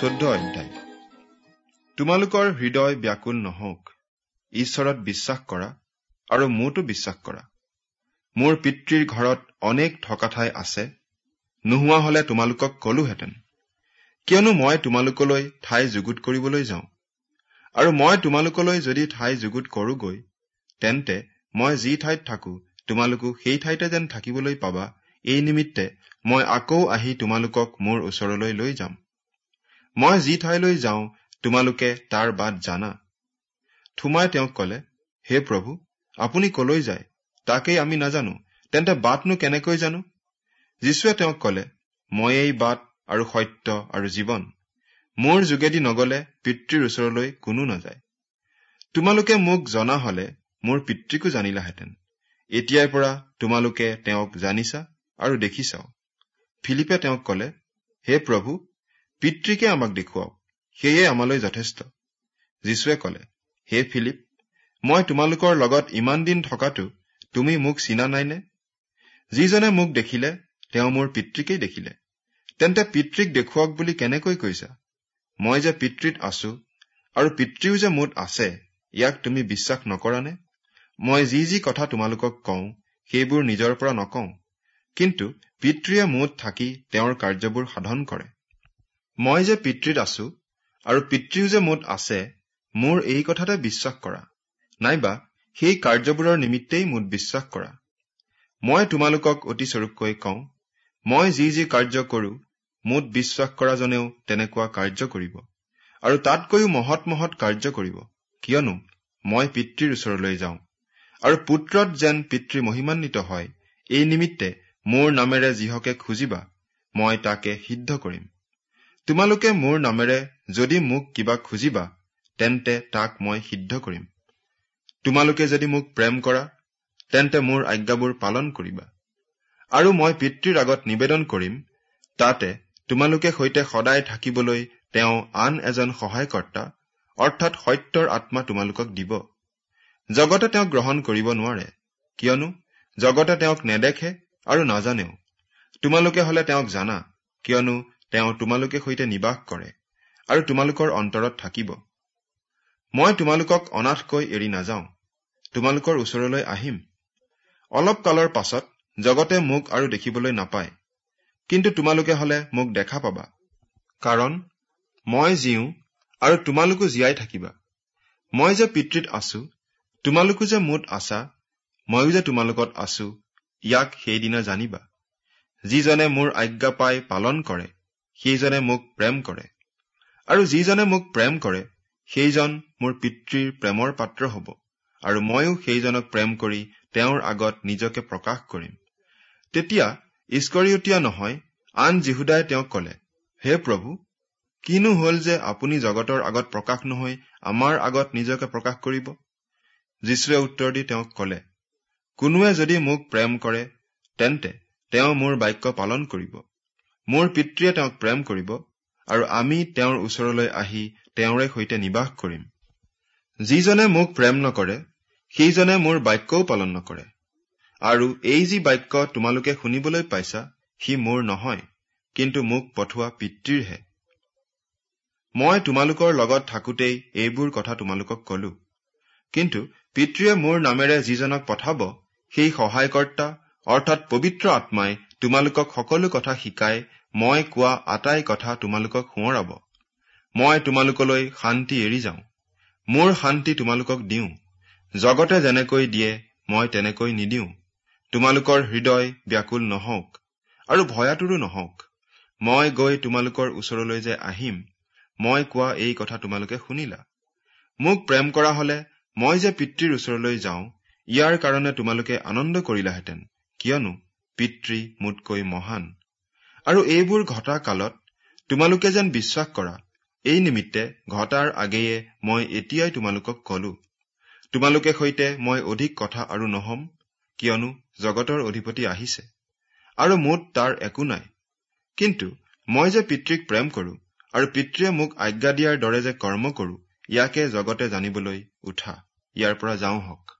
চৈধ্য অধ্যায়। তোমালোকৰ হৃদয় ব্যাকুল নহওক ঈশ্বৰত বিশ্বাস কৰা আৰু মোৰতো বিশ্বাস কৰা। মোৰ পিতৃৰ ঘৰত অনেক থকা ঠাই আছে নোহোৱা হলে তোমালোকক কলোহেঁতেন। কিয়নো মই তোমালোকলৈ ঠাই যুগুত কৰিবলৈ যাওঁ। আৰু মই তোমালোকলৈ যদি ঠাই যুগুত কৰোগৈ তেন্তে মই যি ঠাইত থাকো তোমালোকো সেই ঠাইতে যেন থাকিবলৈ পাবা। এই নিমিত্তে মই আকৌ আহি তোমালোকক মোৰ ওচৰলৈ লৈ যাম। মই যি ঠাইলৈ যাওঁ তোমালোকে তাৰ বাট জানা? থুমাই তেওঁক কলে হে প্ৰভু আপুনি কলৈ যায়? তাকেই আমি নাজানো। তেন্তে বাটনো কেনেকৈ জানো? যীশুৱে তেওঁক কলে মই এই বাট আৰু সত্য আৰু জীৱন। মোৰ যোগেদি নগলে পিতৃৰ ওচৰলৈ কোনো নাযায়। তোমালোকে মোক জনা হলে মোৰ পিতৃকো জানিলাহেঁতেন। এতিয়াৰ পৰা তোমালোকে তেওঁক জানিছা আৰু দেখিছাও। ফিলিপে তেওঁক কলে হে প্ৰভু পিতৃকে আমাক দেখুৱাওক। সেয়ে আমালৈ যথেষ্ট। যীশুৱে কলে হে ফিলিপ মই তোমালোকৰ লগত ইমান দিন থকাটো তুমি মোক চিনা নাইনে? যিজনে মোক দেখিলে তেওঁ মোৰ পিতৃকেই দেখিলে। তেন্তে পিতৃক দেখুৱাওক বুলি কেনেকৈ কৈছা? মই যে পিতৃত আছো আৰু পিতৃও যে মোত আছে ইয়াক তুমি বিশ্বাস নকৰানে মই যি যি কথা তোমালোকক কওঁ সেইবোৰ নিজৰ পৰা নকওঁ। কিন্তু পিতৃয়ে মোত থাকি তেওঁৰ কাৰ্যবোৰ সাধন কৰে। মই যে পিতৃত আছো আৰু পিতৃও যে মোত আছে মোৰ এই কথাতে বিশ্বাস কৰা। নাইবা সেই কাৰ্যবোৰৰ নিমিত্তেই মোত বিশ্বাস কৰা। মই তোমালোকক অতি স্বৰূপকৈ কওঁ মই যি যি কাৰ্য কৰো মোত বিশ্বাস কৰাজনেও তেনেকুৱা কাৰ্য কৰিব। আৰু তাতকৈও মহৎ মহৎ কাৰ্য কৰিব। কিয়নো মই পিতৃৰ ওচৰলৈ যাওঁ। আৰু পুত্ৰত যেন পিতৃ মহিমান্বিত হয় এই নিমিত্তে মোৰ নামেৰে যিহকে খুজিবা মই তাকে সিদ্ধ কৰিম। তোমালোকে মোৰ নামেৰে যদি মোক কিবা খুজিবা তেন্তে তাক মই সিদ্ধ কৰিম। তোমালোকে যদি মোক প্ৰেম কৰা তেন্তে মোৰ আজ্ঞাবোৰ পালন কৰিবা। আৰু মই পিতৃৰ আগত নিবেদন কৰিম তাতে তোমালোকে সৈতে সদায় থাকিবলৈ তেওঁ আন এজন সহায়কৰ্তা অৰ্থাৎ সত্যৰ আত্মা তোমালোকক দিব। জগতে তেওঁক গ্ৰহণ কৰিব নোৱাৰে কিয়নো জগতে তেওঁক নেদেখে আৰু নাজানেও। তোমালোকে হলে তেওঁক জানা কিয়নো তেওঁ তোমালোকে সৈতে নিবাস কৰে আৰু তোমালোকৰ অন্তৰত থাকিব। মই তোমালোকক অনাথকৈ এৰি নাযাওঁ। তোমালোকৰ ওচৰলৈ আহিম। অলপ কালৰ পাছত জগতে মোক আৰু দেখিবলৈ নাপায়। কিন্তু তোমালোকে হলে মোক দেখা পাবা। কাৰণ মই জীওঁ আৰু তোমালোকো জীয়াই থাকিবা। মই যে পিতৃত আছো তোমালোকো যে মোত আছা ময়ো যে তোমালোকত আছো ইয়াক সেইদিনা জানিবা। যিজনে মোৰ আজ্ঞা পাই পালন কৰে সেইজনে মোক প্ৰেম কৰে। আৰু যিজনে মোক প্ৰেম কৰে সেইজন মোৰ পিতৃৰ প্ৰেমৰ পাত্ৰ হব। আৰু ময়ো সেইজনক প্ৰেম কৰি তেওঁৰ আগত নিজকে প্ৰকাশ কৰিম। তেতিয়া ইস্কৰিয়তীয়া নহয় আন যীহুদাই তেওঁক কলে হে প্ৰভু কিনো হল যে আপুনি জগতৰ আগত প্ৰকাশ নহৈ আমাৰ আগত নিজকে প্ৰকাশ কৰিব? যীশুৱে উত্তৰ দি তেওঁক কলে কোনোৱে যদি মোক প্ৰেম কৰে তেন্তে তেওঁ মোৰ বাক্য পালন কৰিব। মোৰ পিতৃয়ে তেওঁক প্ৰেম কৰিব আৰু আমি তেওঁৰ ওচৰলৈ আহি তেওঁৰে সৈতে নিবাস কৰিম। যিজনে মোক প্ৰেম নকৰে সেইজনে মোৰ বাক্যও পালন নকৰে। আৰু এই যি বাক্য তোমালোকে শুনিবলৈ পাইছা সি মোৰ নহয় কিন্তু মোক পঠোৱা পিতৃৰহে। মই তোমালোকৰ লগত থাকোতেই এইবোৰ কথা তোমালোকক কলো। কিন্তু পিতৃয়ে মোৰ নামেৰে যিজনক পঠাব সেই সহায়কৰ্তা অৰ্থাৎ পবিত্ৰ আত্মাই তোমালোকক সকলো কথা শিকাই মই কোৱা আটাই কথা তোমালোকক সোঁৱৰাব। মই তোমালোকলৈ শান্তি এৰি যাওঁ। মোৰ শান্তি তোমালোকক দিওঁ। জগতে যেনেকৈ দিয়ে মই তেনেকৈ নিদিওঁ। তোমালোকৰ হৃদয় ব্যাকুল নহওক আৰু ভয়াতুৰো নহওক। মই গৈ তোমালোকৰ ওচৰলৈ যে আহিম মই কোৱা এই কথা তোমালোকে শুনিলা। মোক প্ৰেম কৰা হলে মই যে পিতৃৰ ওচৰলৈ যাওঁ ইয়াৰ কাৰণে তোমালোকে আনন্দ কৰিলাহেঁতেন কিয়নো পিতৃ মোতকৈ মহান। আৰু এইবোৰ ঘটা কালত তোমালোকে যেন বিশ্বাস কৰা এই নিমিত্তে ঘটাৰ আগেয়ে মই এতিয়াই তোমালোকক কলো তোমালোকে সৈতে মই অধিক কথা আৰু নহম কিয়নো জগতৰ অধিপতি আহিছে আৰু মোত তাৰ একো নাই। কিন্তু মই যে পিতৃক প্ৰেম কৰো আৰু পিতৃয়ে মোক আজ্ঞা দিয়াৰ দৰে যে কৰ্ম কৰো ইয়াকে জগতে জানিবলৈ উঠা। ইয়াৰ পৰা যাওঁ হওক।